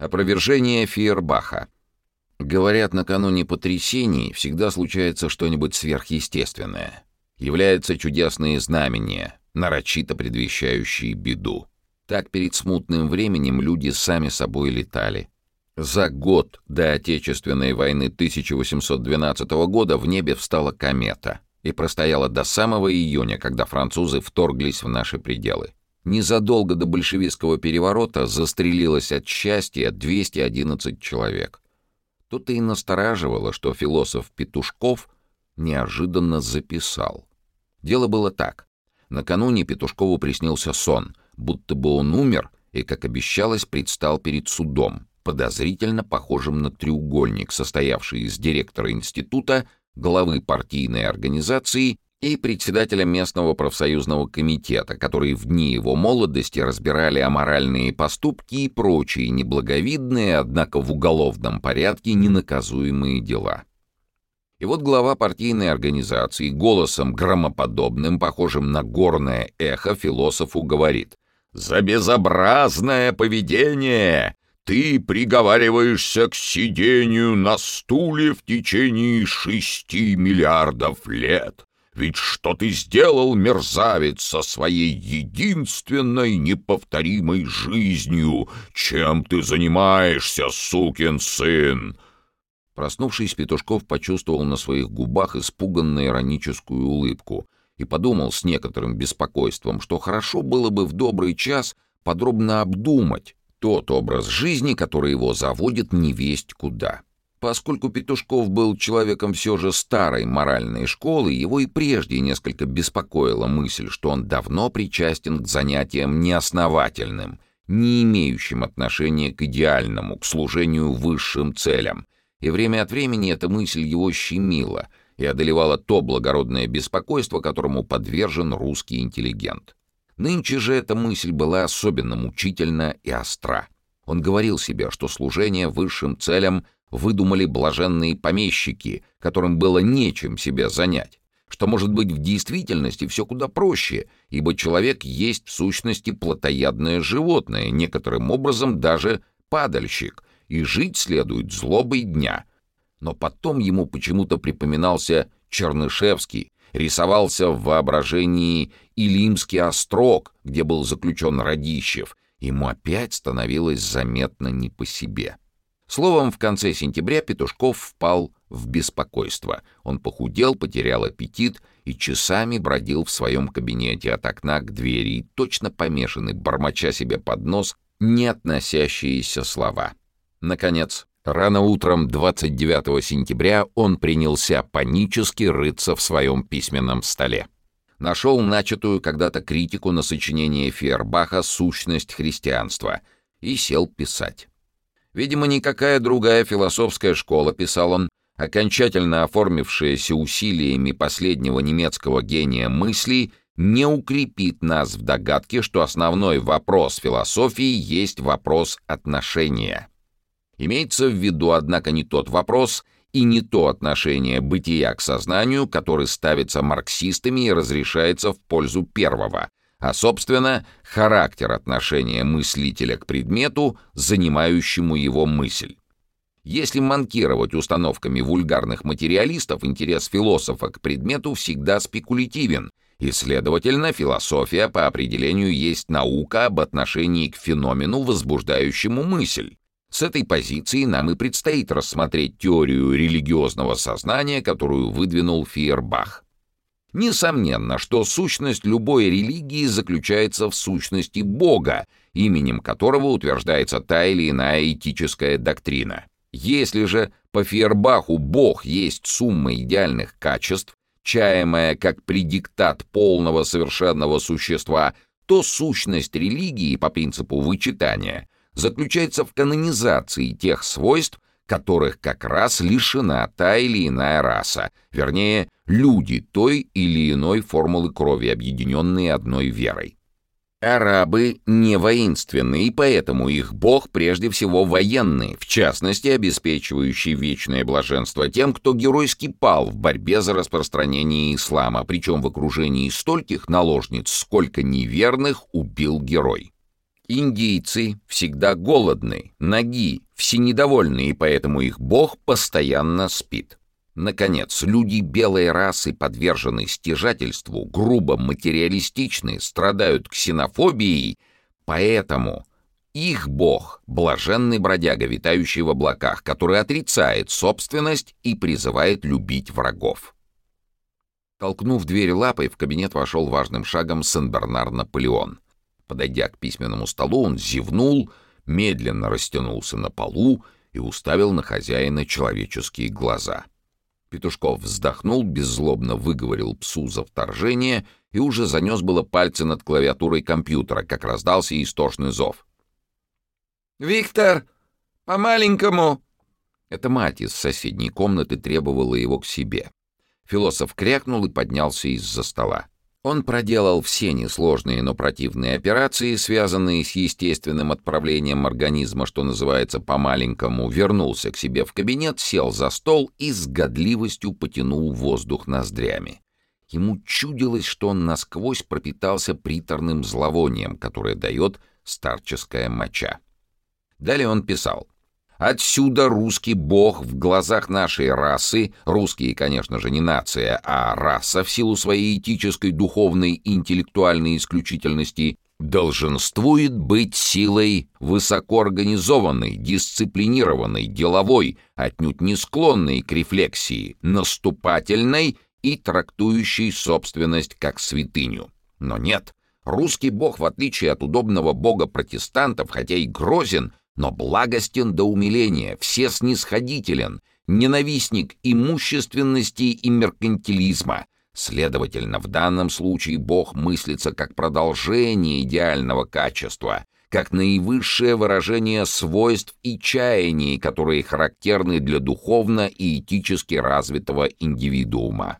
Опровержение Фейербаха. Говорят, накануне потрясений всегда случается что-нибудь сверхъестественное. Являются чудесные знамения, нарочито предвещающие беду. Так перед смутным временем люди сами собой летали. За год до Отечественной войны 1812 года в небе встала комета и простояла до самого июня, когда французы вторглись в наши пределы. Незадолго до большевистского переворота застрелилось от счастья 211 человек. Тут и настораживало, что философ Петушков неожиданно записал. Дело было так. Накануне Петушкову приснился сон, будто бы он умер и, как обещалось, предстал перед судом, подозрительно похожим на треугольник, состоявший из директора института, главы партийной организации и председателя местного профсоюзного комитета, которые в дни его молодости разбирали аморальные поступки и прочие неблаговидные, однако в уголовном порядке ненаказуемые дела. И вот глава партийной организации голосом громоподобным, похожим на горное эхо, философу говорит «За безобразное поведение ты приговариваешься к сидению на стуле в течение шести миллиардов лет». Ведь что ты сделал, мерзавец, со своей единственной неповторимой жизнью? Чем ты занимаешься, сукин сын?» Проснувшись, Петушков почувствовал на своих губах испуганную ироническую улыбку и подумал с некоторым беспокойством, что хорошо было бы в добрый час подробно обдумать тот образ жизни, который его заводит невесть куда. Поскольку Петушков был человеком все же старой моральной школы, его и прежде несколько беспокоила мысль, что он давно причастен к занятиям неосновательным, не имеющим отношения к идеальному, к служению высшим целям. И время от времени эта мысль его щемила и одолевала то благородное беспокойство, которому подвержен русский интеллигент. Нынче же эта мысль была особенно мучительна и остра. Он говорил себе, что служение высшим целям — выдумали блаженные помещики, которым было нечем себя занять, что может быть в действительности все куда проще, ибо человек есть в сущности плотоядное животное, некоторым образом даже падальщик, и жить следует злобой дня. Но потом ему почему-то припоминался Чернышевский, рисовался в воображении Илимский острог, где был заключен Радищев, ему опять становилось заметно не по себе. Словом, в конце сентября Петушков впал в беспокойство. Он похудел, потерял аппетит и часами бродил в своем кабинете от окна к двери и точно помешанный, бормоча себе под нос не относящиеся слова. Наконец, рано утром 29 сентября он принялся панически рыться в своем письменном столе. Нашел начатую когда-то критику на сочинение Фейербаха «Сущность христианства» и сел писать. Видимо, никакая другая философская школа, писал он, окончательно оформившаяся усилиями последнего немецкого гения мыслей, не укрепит нас в догадке, что основной вопрос философии есть вопрос отношения. Имеется в виду, однако, не тот вопрос и не то отношение бытия к сознанию, который ставится марксистами и разрешается в пользу первого, а, собственно, характер отношения мыслителя к предмету, занимающему его мысль. Если манкировать установками вульгарных материалистов, интерес философа к предмету всегда спекулятивен, и, следовательно, философия по определению есть наука об отношении к феномену, возбуждающему мысль. С этой позиции нам и предстоит рассмотреть теорию религиозного сознания, которую выдвинул Фейербах. Несомненно, что сущность любой религии заключается в сущности Бога, именем которого утверждается та или иная этическая доктрина. Если же по Фейербаху Бог есть сумма идеальных качеств, чаемая как предиктат полного совершенного существа, то сущность религии по принципу вычитания заключается в канонизации тех свойств, которых как раз лишена та или иная раса, вернее, люди той или иной формулы крови, объединенные одной верой. Арабы не воинственны, и поэтому их бог прежде всего военный, в частности, обеспечивающий вечное блаженство тем, кто геройски пал в борьбе за распространение ислама, причем в окружении стольких наложниц, сколько неверных убил герой. Индийцы всегда голодны, ноги, все недовольны, и поэтому их бог постоянно спит. Наконец, люди белой расы подвержены стяжательству, грубо материалистичны, страдают ксенофобией, поэтому их бог — блаженный бродяга, витающий в облаках, который отрицает собственность и призывает любить врагов. Толкнув дверь лапой, в кабинет вошел важным шагом Сен-Бернар Наполеон. Подойдя к письменному столу, он зевнул, медленно растянулся на полу и уставил на хозяина человеческие глаза. Петушков вздохнул, беззлобно выговорил псу за вторжение и уже занес было пальцы над клавиатурой компьютера, как раздался истошный зов. «Виктор, по-маленькому!» Эта мать из соседней комнаты требовала его к себе. Философ крякнул и поднялся из-за стола. Он проделал все несложные, но противные операции, связанные с естественным отправлением организма, что называется по-маленькому, вернулся к себе в кабинет, сел за стол и с годливостью потянул воздух ноздрями. Ему чудилось, что он насквозь пропитался приторным зловонием, которое дает старческая моча. Далее он писал. Отсюда русский бог в глазах нашей расы, русские, конечно же, не нация, а раса в силу своей этической, духовной и интеллектуальной исключительности, долженствует быть силой высокоорганизованной, дисциплинированной, деловой, отнюдь не склонной к рефлексии, наступательной и трактующей собственность как святыню. Но нет, русский бог, в отличие от удобного бога протестантов, хотя и грозен, но благостен до умиления, все снисходителен, ненавистник имущественности и меркантилизма. Следовательно, в данном случае Бог мыслится как продолжение идеального качества, как наивысшее выражение свойств и чаяний, которые характерны для духовно и этически развитого индивидуума.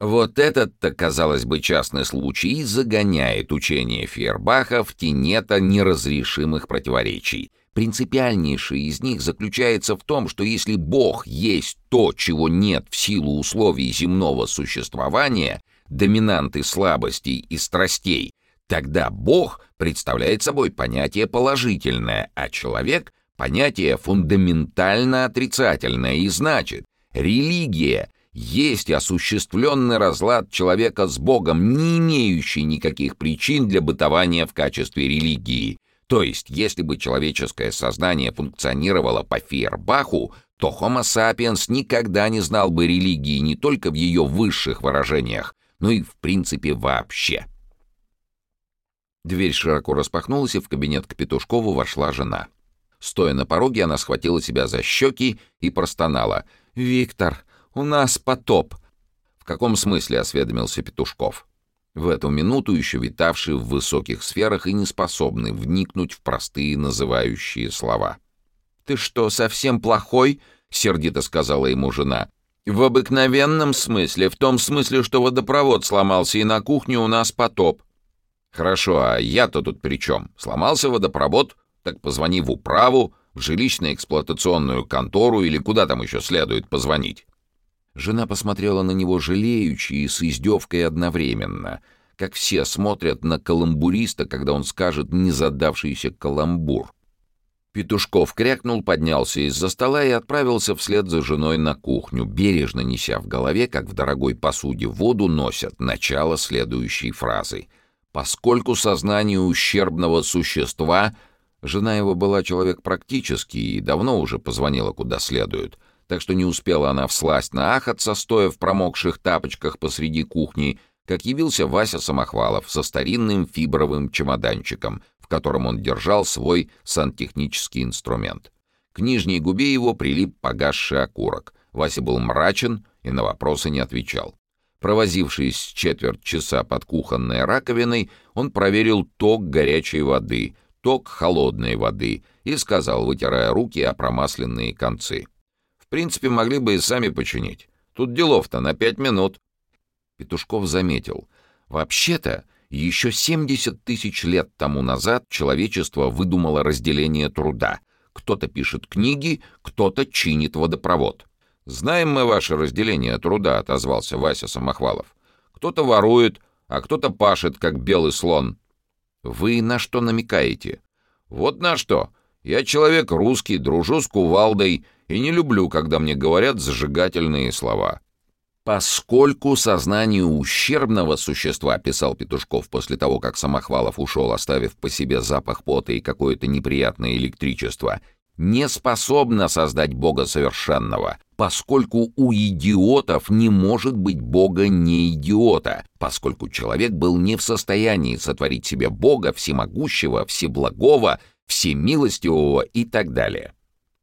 Вот этот-то, казалось бы, частный случай загоняет учение Фейербаха в тенета неразрешимых противоречий — Принципиальнейшее из них заключается в том, что если Бог есть то, чего нет в силу условий земного существования, доминанты слабостей и страстей, тогда Бог представляет собой понятие положительное, а человек — понятие фундаментально отрицательное, и значит, религия есть осуществленный разлад человека с Богом, не имеющий никаких причин для бытования в качестве религии, то есть, если бы человеческое сознание функционировало по Фейербаху, то Homo sapiens никогда не знал бы религии не только в ее высших выражениях, но и в принципе вообще. Дверь широко распахнулась, и в кабинет к Петушкову вошла жена. Стоя на пороге, она схватила себя за щеки и простонала. «Виктор, у нас потоп!» «В каком смысле?» — осведомился Петушков в эту минуту еще витавший в высоких сферах и не способный вникнуть в простые называющие слова. «Ты что, совсем плохой?» — сердито сказала ему жена. «В обыкновенном смысле, в том смысле, что водопровод сломался, и на кухне у нас потоп». «Хорошо, а я-то тут при чем? Сломался водопровод? Так позвони в управу, в жилищно-эксплуатационную контору или куда там еще следует позвонить». Жена посмотрела на него жалеючи и с издевкой одновременно, как все смотрят на каламбуриста, когда он скажет незадавшийся каламбур. Петушков крякнул, поднялся из-за стола и отправился вслед за женой на кухню, бережно неся в голове, как в дорогой посуде воду носят, начало следующей фразы. «Поскольку сознание ущербного существа...» Жена его была человек практический и давно уже позвонила куда следует — так что не успела она всласть наахаться, стоя в промокших тапочках посреди кухни, как явился Вася Самохвалов со старинным фибровым чемоданчиком, в котором он держал свой сантехнический инструмент. К нижней губе его прилип погасший окурок. Вася был мрачен и на вопросы не отвечал. Провозившись четверть часа под кухонной раковиной, он проверил ток горячей воды, ток холодной воды и сказал, вытирая руки о промасленные концы — принципе, могли бы и сами починить. Тут делов-то на пять минут». Петушков заметил. «Вообще-то, еще 70 тысяч лет тому назад человечество выдумало разделение труда. Кто-то пишет книги, кто-то чинит водопровод». «Знаем мы ваше разделение труда», — отозвался Вася Самохвалов. «Кто-то ворует, а кто-то пашет, как белый слон». «Вы на что намекаете?» Вот на что. Я человек русский, дружу с кувалдой и не люблю, когда мне говорят зажигательные слова. «Поскольку сознанию ущербного существа», — писал Петушков после того, как Самохвалов ушел, оставив по себе запах пота и какое-то неприятное электричество, не способно создать Бога совершенного, поскольку у идиотов не может быть Бога не идиота, поскольку человек был не в состоянии сотворить себе Бога всемогущего, всеблагого, всемилостивого и так далее.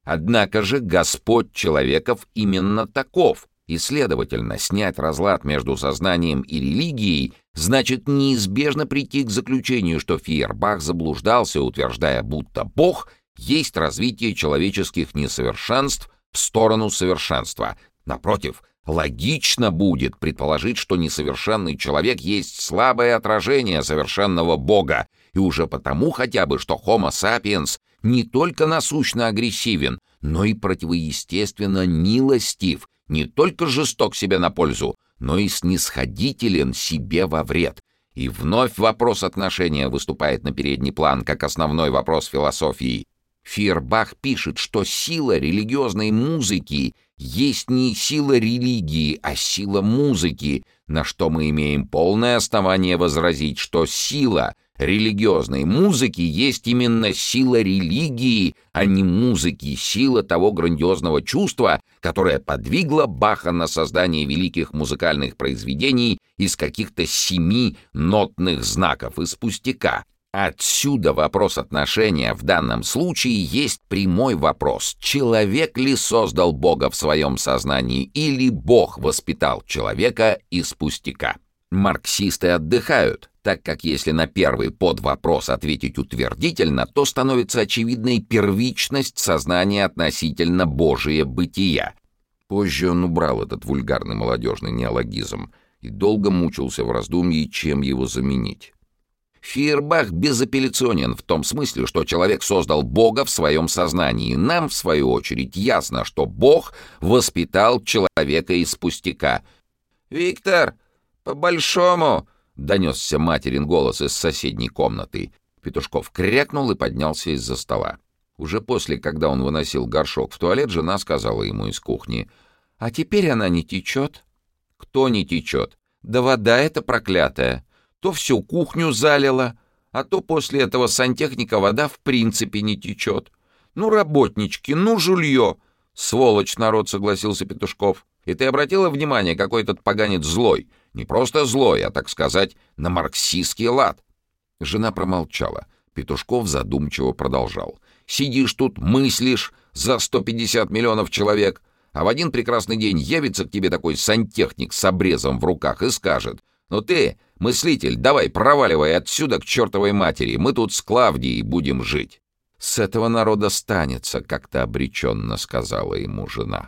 Однако же Господь человеков именно таков — и, следовательно, снять разлад между сознанием и религией значит неизбежно прийти к заключению, что Фейербах заблуждался, утверждая, будто Бог есть развитие человеческих несовершенств в сторону совершенства. Напротив, логично будет предположить, что несовершенный человек есть слабое отражение совершенного Бога, и уже потому хотя бы, что Homo sapiens не только насущно агрессивен, но и противоестественно милостив не только жесток себе на пользу, но и снисходителен себе во вред. И вновь вопрос отношения выступает на передний план, как основной вопрос философии. Фирбах пишет, что сила религиозной музыки есть не сила религии, а сила музыки, на что мы имеем полное основание возразить, что сила религиозной музыки есть именно сила религии, а не музыки, сила того грандиозного чувства, которое подвигло Баха на создание великих музыкальных произведений из каких-то семи нотных знаков из пустяка. Отсюда вопрос отношения в данном случае есть прямой вопрос. Человек ли создал Бога в своем сознании или Бог воспитал человека из пустяка? Марксисты отдыхают, так как если на первый подвопрос ответить утвердительно, то становится очевидной первичность сознания относительно Божия бытия. Позже он убрал этот вульгарный молодежный неологизм и долго мучился в раздумье, чем его заменить. Фейербах безапелляционен в том смысле, что человек создал Бога в своем сознании. Нам, в свою очередь, ясно, что Бог воспитал человека из пустяка. «Виктор, по-большому!» — донесся материн голос из соседней комнаты. Петушков крякнул и поднялся из-за стола. Уже после, когда он выносил горшок в туалет, жена сказала ему из кухни. «А теперь она не течет». «Кто не течет?» «Да вода эта проклятая. То всю кухню залила, а то после этого сантехника вода в принципе не течет. Ну, работнички, ну, жулье!» «Сволочь народ», — согласился Петушков. «И ты обратила внимание, какой этот поганец злой?» Не просто злой, а, так сказать, на марксистский лад. Жена промолчала. Петушков задумчиво продолжал. «Сидишь тут, мыслишь за 150 миллионов человек, а в один прекрасный день явится к тебе такой сантехник с обрезом в руках и скажет, «Ну ты, мыслитель, давай проваливай отсюда к чертовой матери, мы тут с Клавдией будем жить». «С этого народа станется», — как-то обреченно сказала ему жена.